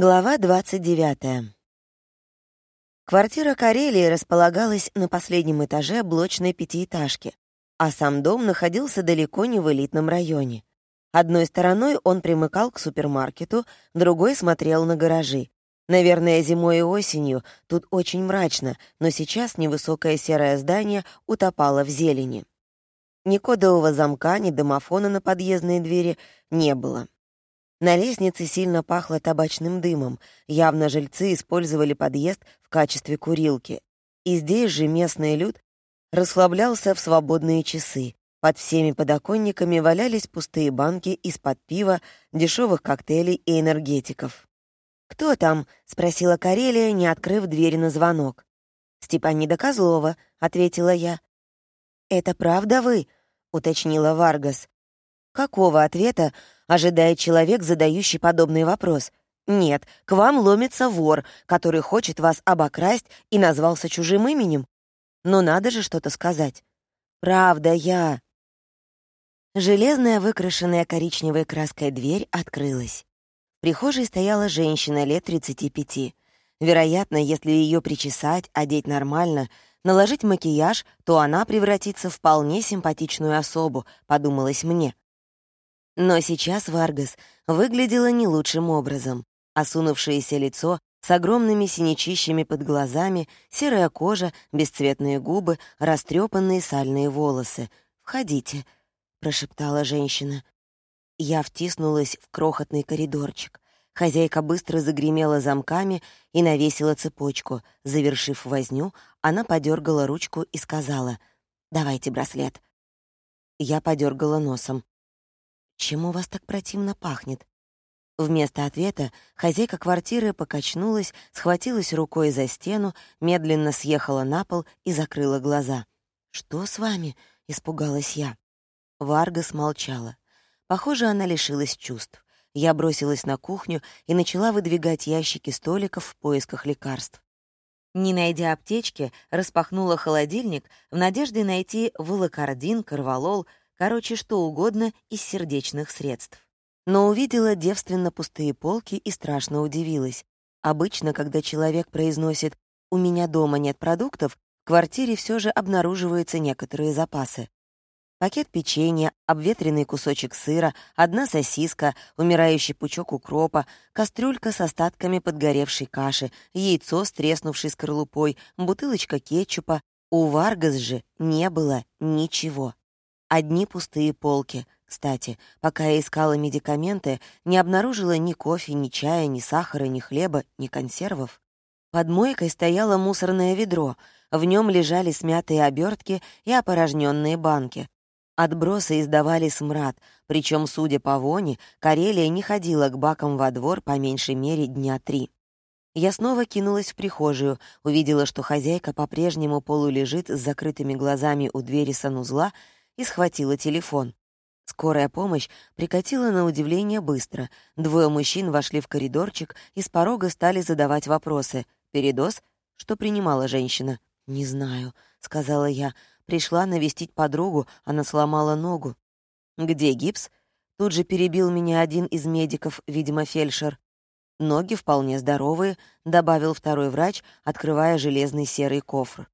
Глава 29. Квартира Карелии располагалась на последнем этаже блочной пятиэтажки, а сам дом находился далеко не в элитном районе. Одной стороной он примыкал к супермаркету, другой смотрел на гаражи. Наверное, зимой и осенью тут очень мрачно, но сейчас невысокое серое здание утопало в зелени. Ни кодового замка, ни домофона на подъездной двери не было. На лестнице сильно пахло табачным дымом. Явно жильцы использовали подъезд в качестве курилки. И здесь же местный люд расслаблялся в свободные часы. Под всеми подоконниками валялись пустые банки из-под пива, дешевых коктейлей и энергетиков. «Кто там?» — спросила Карелия, не открыв дверь на звонок. «Степанида Козлова», — ответила я. «Это правда вы?» — уточнила Варгас. Какого ответа ожидает человек, задающий подобный вопрос? Нет, к вам ломится вор, который хочет вас обокрасть и назвался чужим именем. Но надо же что-то сказать. Правда, я... Железная, выкрашенная коричневой краской дверь открылась. В прихожей стояла женщина лет 35. Вероятно, если ее причесать, одеть нормально, наложить макияж, то она превратится в вполне симпатичную особу, подумалось мне. Но сейчас Варгас выглядела не лучшим образом. Осунувшееся лицо с огромными синячищами под глазами, серая кожа, бесцветные губы, растрепанные сальные волосы. «Входите», — прошептала женщина. Я втиснулась в крохотный коридорчик. Хозяйка быстро загремела замками и навесила цепочку. Завершив возню, она подергала ручку и сказала «Давайте браслет». Я подергала носом. «Чем у вас так противно пахнет?» Вместо ответа хозяйка квартиры покачнулась, схватилась рукой за стену, медленно съехала на пол и закрыла глаза. «Что с вами?» — испугалась я. Варга смолчала. Похоже, она лишилась чувств. Я бросилась на кухню и начала выдвигать ящики столиков в поисках лекарств. Не найдя аптечки, распахнула холодильник в надежде найти волокордин, корвалол, Короче, что угодно из сердечных средств. Но увидела девственно пустые полки и страшно удивилась. Обычно, когда человек произносит «у меня дома нет продуктов», в квартире все же обнаруживаются некоторые запасы. Пакет печенья, обветренный кусочек сыра, одна сосиска, умирающий пучок укропа, кастрюлька с остатками подгоревшей каши, яйцо с треснувшей скорлупой, бутылочка кетчупа. У Варгас же не было ничего. Одни пустые полки. Кстати, пока я искала медикаменты, не обнаружила ни кофе, ни чая, ни сахара, ни хлеба, ни консервов. Под мойкой стояло мусорное ведро. В нем лежали смятые обертки и опорожненные банки. Отбросы издавали смрад, причем, судя по воне, Карелия не ходила к бакам во двор по меньшей мере дня три. Я снова кинулась в прихожую, увидела, что хозяйка по-прежнему полулежит с закрытыми глазами у двери санузла и схватила телефон. Скорая помощь прикатила на удивление быстро. Двое мужчин вошли в коридорчик и с порога стали задавать вопросы. «Передоз? Что принимала женщина?» «Не знаю», — сказала я. «Пришла навестить подругу, она сломала ногу». «Где гипс?» Тут же перебил меня один из медиков, видимо, фельдшер. «Ноги вполне здоровые», — добавил второй врач, открывая железный серый кофр.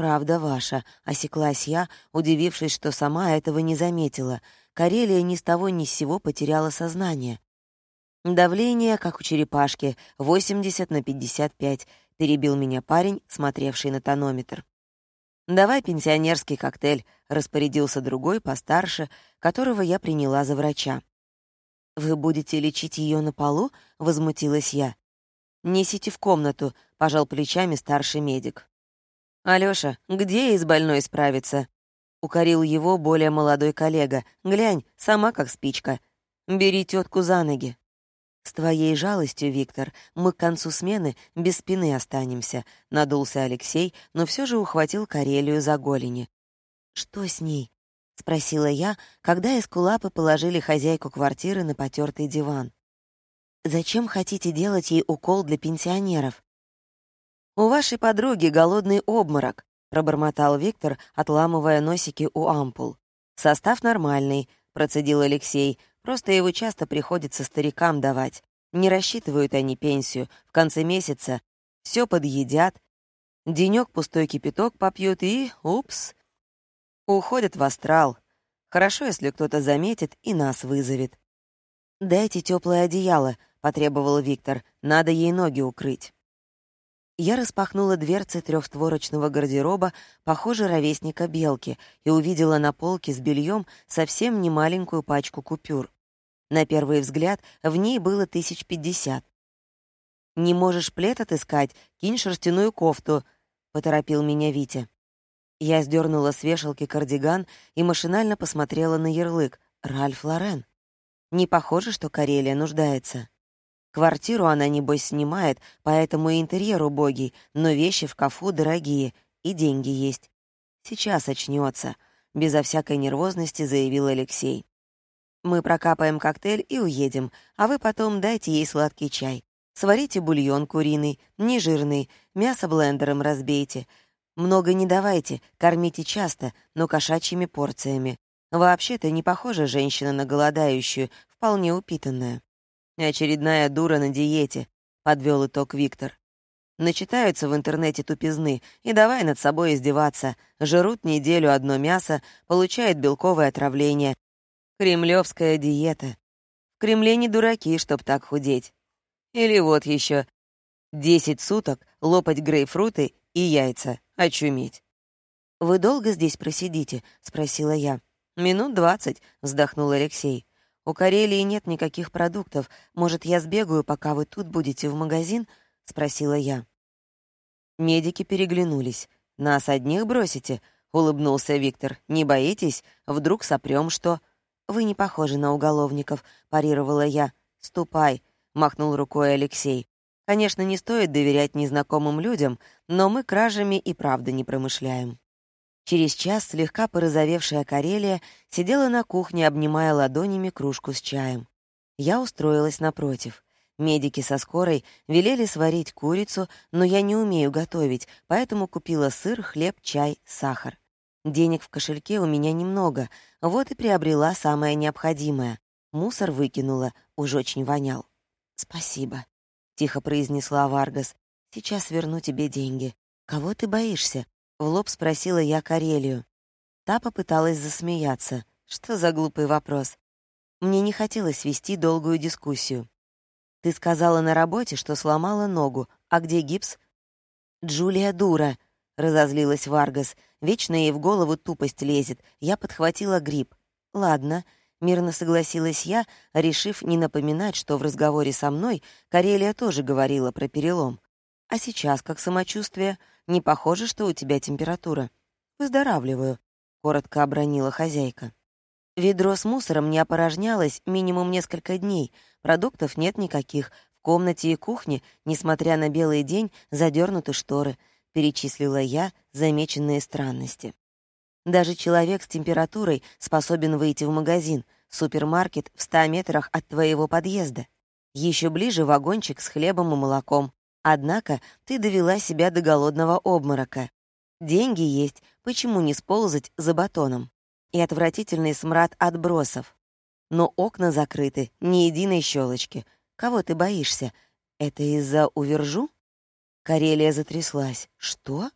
«Правда ваша», — осеклась я, удивившись, что сама этого не заметила. Карелия ни с того ни с сего потеряла сознание. «Давление, как у черепашки, 80 на 55», — перебил меня парень, смотревший на тонометр. «Давай пенсионерский коктейль», — распорядился другой, постарше, которого я приняла за врача. «Вы будете лечить ее на полу?» — возмутилась я. «Несите в комнату», — пожал плечами старший медик. «Алёша, где из больной справиться?» — укорил его более молодой коллега. «Глянь, сама как спичка. Бери тетку за ноги». «С твоей жалостью, Виктор, мы к концу смены без спины останемся», — надулся Алексей, но все же ухватил Карелию за голени. «Что с ней?» — спросила я, когда эскулапы положили хозяйку квартиры на потертый диван. «Зачем хотите делать ей укол для пенсионеров?» «У вашей подруги голодный обморок», — пробормотал Виктор, отламывая носики у ампул. «Состав нормальный», — процедил Алексей, «просто его часто приходится старикам давать. Не рассчитывают они пенсию. В конце месяца все подъедят, денек пустой кипяток попьют и, упс, уходят в астрал. Хорошо, если кто-то заметит и нас вызовет. «Дайте теплое одеяло», — потребовал Виктор. «Надо ей ноги укрыть». Я распахнула дверцы трехстворочного гардероба, похоже, ровесника Белки, и увидела на полке с бельем совсем немаленькую пачку купюр. На первый взгляд в ней было тысяч пятьдесят. «Не можешь плед отыскать? Кинь шерстяную кофту», — поторопил меня Витя. Я сдернула с вешалки кардиган и машинально посмотрела на ярлык. «Ральф Лорен». Не похоже, что Карелия нуждается. Квартиру она, небось, снимает, поэтому и интерьер убогий, но вещи в кафу дорогие, и деньги есть. Сейчас очнется, безо всякой нервозности заявил Алексей. Мы прокапаем коктейль и уедем, а вы потом дайте ей сладкий чай. Сварите бульон куриный, нежирный, мясо блендером разбейте. Много не давайте, кормите часто, но кошачьими порциями. Вообще-то не похожа женщина на голодающую, вполне упитанная. «Очередная дура на диете», — подвел итог Виктор. Начитаются в интернете тупизны, и давай над собой издеваться. Жрут неделю одно мясо, получают белковое отравление. Кремлевская диета. В Кремле не дураки, чтоб так худеть. Или вот еще. Десять суток лопать грейпфруты и яйца. Очуметь. «Вы долго здесь просидите?» — спросила я. «Минут двадцать», — вздохнул Алексей. «У Карелии нет никаких продуктов. Может, я сбегаю, пока вы тут будете в магазин?» — спросила я. Медики переглянулись. «Нас одних бросите?» — улыбнулся Виктор. «Не боитесь? Вдруг сопрём что?» «Вы не похожи на уголовников», — парировала я. «Ступай», — махнул рукой Алексей. «Конечно, не стоит доверять незнакомым людям, но мы кражами и правда не промышляем». Через час слегка порозовевшая Карелия сидела на кухне, обнимая ладонями кружку с чаем. Я устроилась напротив. Медики со скорой велели сварить курицу, но я не умею готовить, поэтому купила сыр, хлеб, чай, сахар. Денег в кошельке у меня немного, вот и приобрела самое необходимое. Мусор выкинула, уж очень вонял. «Спасибо», — тихо произнесла Варгас. «Сейчас верну тебе деньги. Кого ты боишься?» В лоб спросила я Карелию. Та попыталась засмеяться. Что за глупый вопрос? Мне не хотелось вести долгую дискуссию. «Ты сказала на работе, что сломала ногу. А где гипс?» «Джулия дура», — разозлилась Варгас. «Вечно ей в голову тупость лезет. Я подхватила грипп». «Ладно», — мирно согласилась я, решив не напоминать, что в разговоре со мной Карелия тоже говорила про перелом. «А сейчас как самочувствие? Не похоже, что у тебя температура?» «Выздоравливаю», — коротко обронила хозяйка. Ведро с мусором не опорожнялось минимум несколько дней, продуктов нет никаких, в комнате и кухне, несмотря на белый день, задернуты шторы, перечислила я замеченные странности. Даже человек с температурой способен выйти в магазин, супермаркет в ста метрах от твоего подъезда. Еще ближе вагончик с хлебом и молоком. Однако ты довела себя до голодного обморока. Деньги есть, почему не сползать за батоном? И отвратительный смрад отбросов. Но окна закрыты, ни единой щелочки. Кого ты боишься? Это из-за увержу? Карелия затряслась. Что?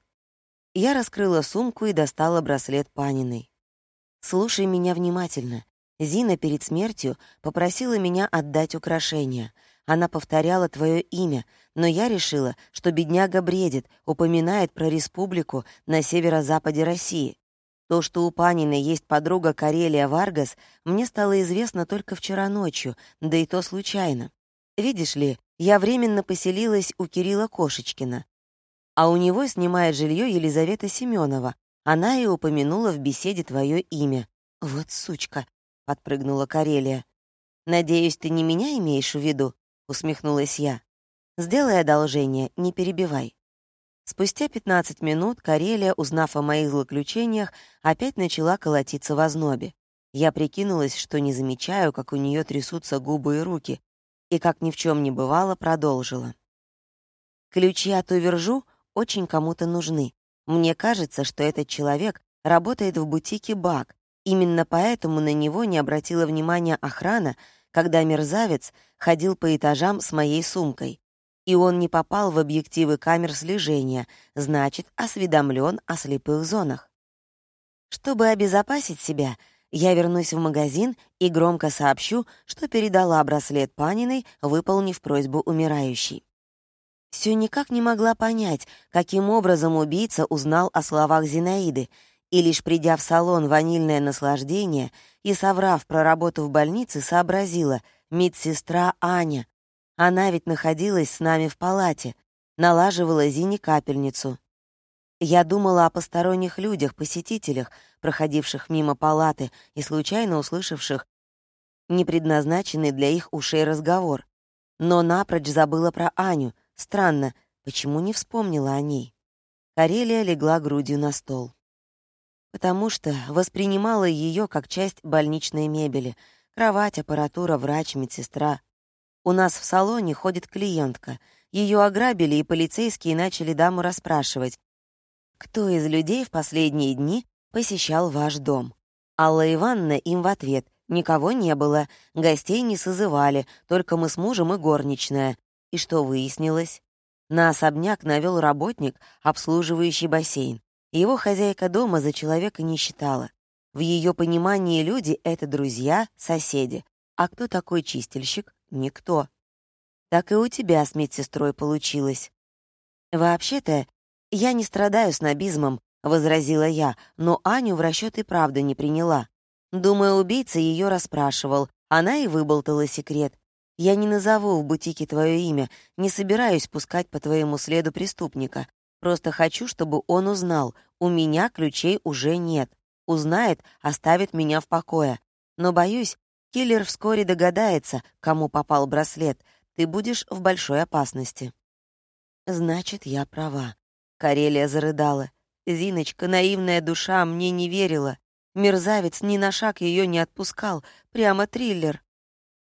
Я раскрыла сумку и достала браслет Паниной. Слушай меня внимательно. Зина перед смертью попросила меня отдать украшения — она повторяла твое имя, но я решила, что бедняга бредит, упоминает про республику на северо-западе России. То, что у Панины есть подруга Карелия Варгас, мне стало известно только вчера ночью, да и то случайно. Видишь ли, я временно поселилась у Кирилла Кошечкина, а у него снимает жилье Елизавета Семенова. Она и упомянула в беседе твое имя. «Вот сучка», — подпрыгнула Карелия. «Надеюсь, ты не меня имеешь в виду?» — усмехнулась я. «Сделай одолжение, не перебивай». Спустя 15 минут Карелия, узнав о моих злоключениях, опять начала колотиться в ознобе. Я прикинулась, что не замечаю, как у нее трясутся губы и руки, и, как ни в чем не бывало, продолжила. «Ключи от Увержу очень кому-то нужны. Мне кажется, что этот человек работает в бутике «Бак», Именно поэтому на него не обратила внимания охрана, когда мерзавец ходил по этажам с моей сумкой. И он не попал в объективы камер слежения, значит, осведомлен о слепых зонах. Чтобы обезопасить себя, я вернусь в магазин и громко сообщу, что передала браслет Паниной, выполнив просьбу умирающей. Все никак не могла понять, каким образом убийца узнал о словах Зинаиды, и лишь придя в салон «Ванильное наслаждение» и соврав про работу в больнице, сообразила — медсестра Аня. Она ведь находилась с нами в палате, налаживала Зине капельницу. Я думала о посторонних людях, посетителях, проходивших мимо палаты и случайно услышавших непредназначенный для их ушей разговор. Но напрочь забыла про Аню. Странно, почему не вспомнила о ней? Карелия легла грудью на стол потому что воспринимала ее как часть больничной мебели. Кровать, аппаратура, врач, медсестра. У нас в салоне ходит клиентка. Ее ограбили, и полицейские начали даму расспрашивать, кто из людей в последние дни посещал ваш дом. Алла Ивановна им в ответ «Никого не было, гостей не созывали, только мы с мужем и горничная». И что выяснилось? На особняк навел работник, обслуживающий бассейн. Его хозяйка дома за человека не считала. В ее понимании люди — это друзья, соседи. А кто такой чистильщик? Никто. Так и у тебя с медсестрой получилось. «Вообще-то, я не страдаю снобизмом», — возразила я, но Аню в расчет и правда не приняла. Думаю, убийца ее расспрашивал. Она и выболтала секрет. Я не назову в бутике твое имя, не собираюсь пускать по твоему следу преступника. Просто хочу, чтобы он узнал, у меня ключей уже нет. Узнает, оставит меня в покое. Но, боюсь, киллер вскоре догадается, кому попал браслет. Ты будешь в большой опасности. Значит, я права. Карелия зарыдала. Зиночка, наивная душа, мне не верила. Мерзавец ни на шаг ее не отпускал. Прямо триллер.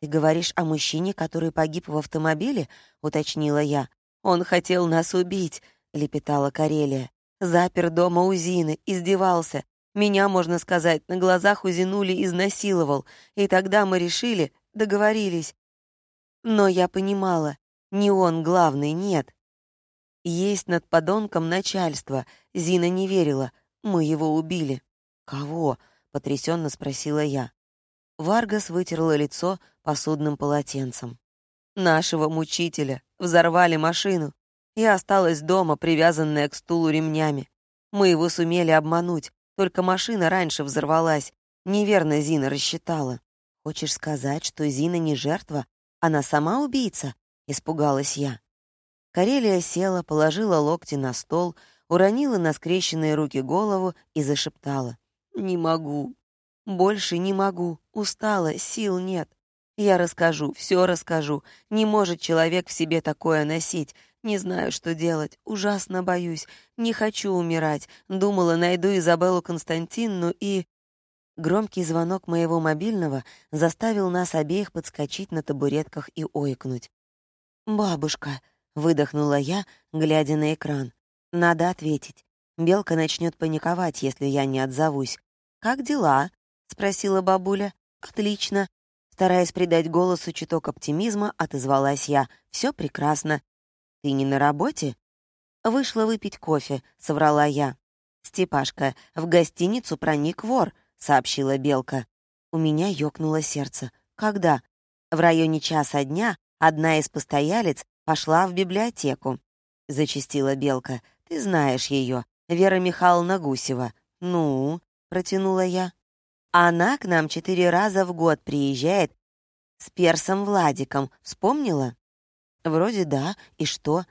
«Ты говоришь о мужчине, который погиб в автомобиле?» — уточнила я. «Он хотел нас убить лепетала Карелия. Запер дома у Зины, издевался. Меня, можно сказать, на глазах у Зинули изнасиловал. И тогда мы решили, договорились. Но я понимала, не он главный, нет. Есть над подонком начальство. Зина не верила. Мы его убили. «Кого?» — потрясенно спросила я. Варгас вытерла лицо посудным полотенцем. «Нашего мучителя. Взорвали машину. Я осталась дома, привязанная к стулу ремнями. Мы его сумели обмануть, только машина раньше взорвалась. Неверно Зина рассчитала. Хочешь сказать, что Зина не жертва, она сама убийца? Испугалась я. Карелия села, положила локти на стол, уронила на скрещенные руки голову и зашептала. «Не могу. Больше не могу. Устала, сил нет. Я расскажу, все расскажу. Не может человек в себе такое носить. Не знаю, что делать. Ужасно боюсь. Не хочу умирать. Думала, найду Изабеллу Константинну и... Громкий звонок моего мобильного заставил нас обеих подскочить на табуретках и ойкнуть. «Бабушка», — выдохнула я, глядя на экран. «Надо ответить. Белка начнет паниковать, если я не отзовусь. «Как дела?» — спросила бабуля. «Отлично». Стараясь придать голосу чуток оптимизма, отозвалась я. «Все прекрасно. «Ты не на работе?» «Вышла выпить кофе», — соврала я. «Степашка, в гостиницу проник вор», — сообщила Белка. У меня ёкнуло сердце. «Когда?» В районе часа дня одна из постоялец пошла в библиотеку. Зачистила Белка. «Ты знаешь ее, Вера Михайловна Гусева». «Ну?» — протянула я. «Она к нам четыре раза в год приезжает с персом Владиком. Вспомнила?» Вроде да, и что?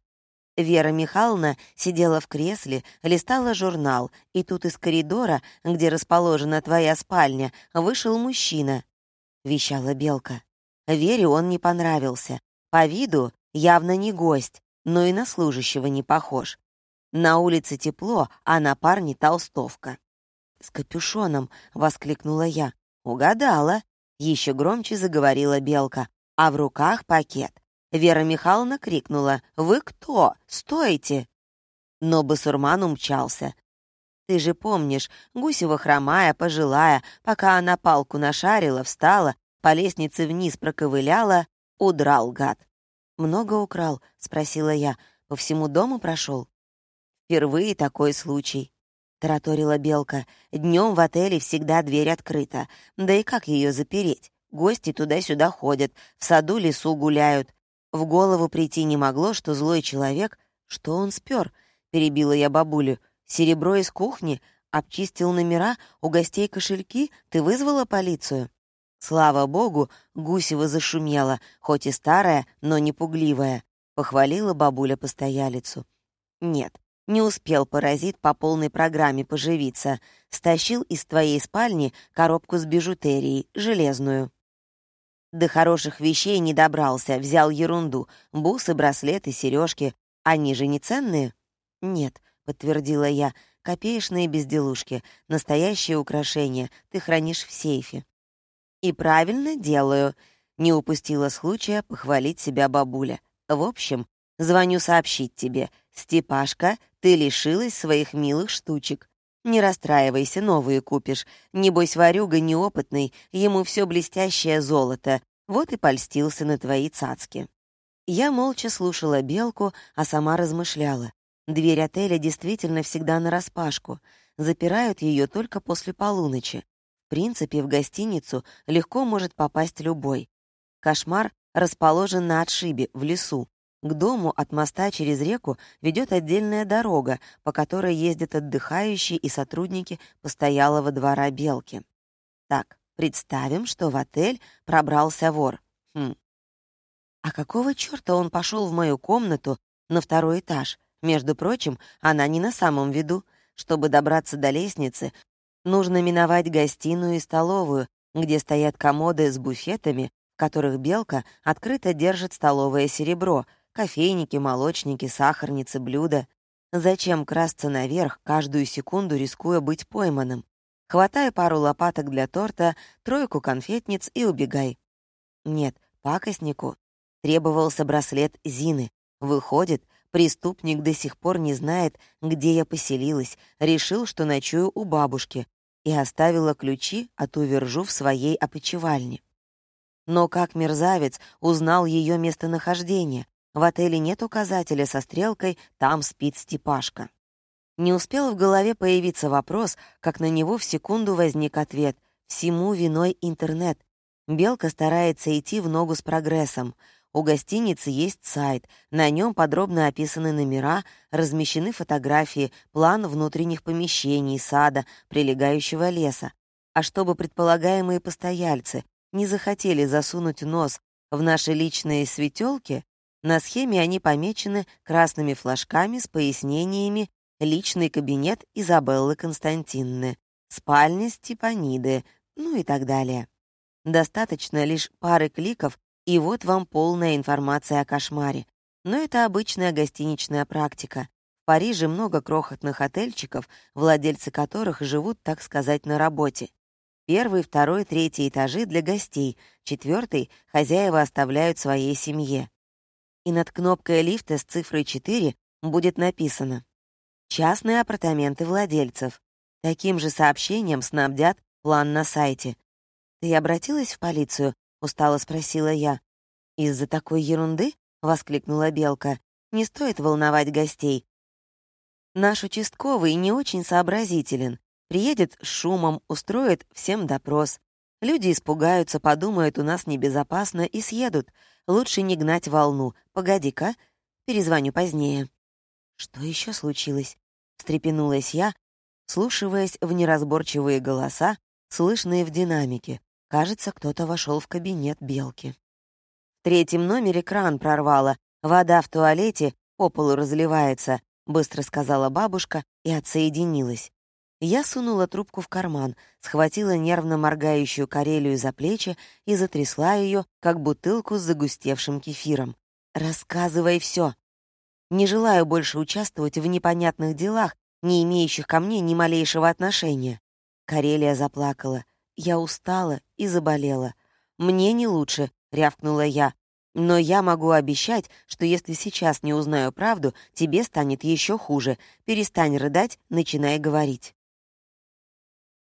Вера Михайловна сидела в кресле, листала журнал, и тут из коридора, где расположена твоя спальня, вышел мужчина. Вещала Белка. Вере он не понравился. По виду явно не гость, но и на служащего не похож. На улице тепло, а на парне толстовка. «С капюшоном!» — воскликнула я. «Угадала!» — еще громче заговорила Белка. А в руках пакет. Вера Михайловна крикнула «Вы кто? Стойте!» Но Басурман умчался. Ты же помнишь, Гусева хромая, пожилая, пока она палку нашарила, встала, по лестнице вниз проковыляла, удрал гад. «Много украл?» — спросила я. «По всему дому прошел?» «Впервые такой случай», — тараторила Белка. Днем в отеле всегда дверь открыта. Да и как ее запереть? Гости туда-сюда ходят, в саду лесу гуляют. В голову прийти не могло, что злой человек... Что он спер? Перебила я бабулю. Серебро из кухни? Обчистил номера? У гостей кошельки? Ты вызвала полицию? Слава богу, Гусева зашумела, хоть и старая, но не пугливая. Похвалила бабуля постоялицу. Нет, не успел паразит по полной программе поживиться. Стащил из твоей спальни коробку с бижутерией, железную. До хороших вещей не добрался, взял ерунду. Бусы, браслеты, сережки. Они же не ценные? Нет, подтвердила я. Копеечные безделушки, настоящее украшение, ты хранишь в сейфе. И правильно делаю. Не упустила случая похвалить себя бабуля. В общем, звоню сообщить тебе. Степашка, ты лишилась своих милых штучек. Не расстраивайся, новые купишь. Небось, варюга неопытный, ему все блестящее золото. Вот и польстился на твои цацки. Я молча слушала Белку, а сама размышляла. Дверь отеля действительно всегда нараспашку. Запирают ее только после полуночи. В принципе, в гостиницу легко может попасть любой. Кошмар расположен на отшибе, в лесу. К дому от моста через реку ведет отдельная дорога, по которой ездят отдыхающие и сотрудники постоялого двора Белки. Так, представим, что в отель пробрался вор. Хм. А какого черта он пошел в мою комнату на второй этаж? Между прочим, она не на самом виду. Чтобы добраться до лестницы, Нужно миновать гостиную и столовую, где стоят комоды с буфетами, в которых белка открыто держит столовое серебро, кофейники, молочники, сахарницы, блюда. Зачем красться наверх, каждую секунду рискуя быть пойманным? Хватай пару лопаток для торта, тройку конфетниц и убегай. Нет, пакостнику требовался браслет Зины. Выходит, преступник до сих пор не знает, где я поселилась, решил, что ночую у бабушки, и оставила ключи от увержу в своей опочивальне. Но как мерзавец узнал ее местонахождение? В отеле нет указателя со стрелкой «Там спит Степашка». Не успел в голове появиться вопрос, как на него в секунду возник ответ. Всему виной интернет. Белка старается идти в ногу с прогрессом. У гостиницы есть сайт, на нем подробно описаны номера, размещены фотографии, план внутренних помещений, сада, прилегающего леса. А чтобы предполагаемые постояльцы не захотели засунуть нос в наши личные светелки, на схеме они помечены красными флажками с пояснениями «Личный кабинет Изабеллы Константинны», «Спальня Степаниды», ну и так далее. Достаточно лишь пары кликов, и вот вам полная информация о кошмаре. Но это обычная гостиничная практика. В Париже много крохотных отельчиков, владельцы которых живут, так сказать, на работе. Первый, второй, третий этажи для гостей, четвертый хозяева оставляют своей семье. И над кнопкой лифта с цифрой 4 будет написано «Частные апартаменты владельцев». Таким же сообщением снабдят план на сайте. «Ты обратилась в полицию?» устало спросила я. «Из-за такой ерунды?» — воскликнула Белка. «Не стоит волновать гостей. Наш участковый не очень сообразителен. Приедет с шумом, устроит всем допрос. Люди испугаются, подумают, у нас небезопасно и съедут. Лучше не гнать волну. Погоди-ка, перезвоню позднее». «Что еще случилось?» — встрепенулась я, слушаясь в неразборчивые голоса, слышные в динамике. Кажется, кто-то вошел в кабинет Белки. В третьем номере кран прорвало, вода в туалете по полу разливается, быстро сказала бабушка и отсоединилась. Я сунула трубку в карман, схватила нервно моргающую Карелию за плечи и затрясла ее, как бутылку с загустевшим кефиром. «Рассказывай все. Не желаю больше участвовать в непонятных делах, не имеющих ко мне ни малейшего отношения». Карелия заплакала. Я устала и заболела. Мне не лучше, рявкнула я. Но я могу обещать, что если сейчас не узнаю правду, тебе станет еще хуже. Перестань рыдать, начинай говорить.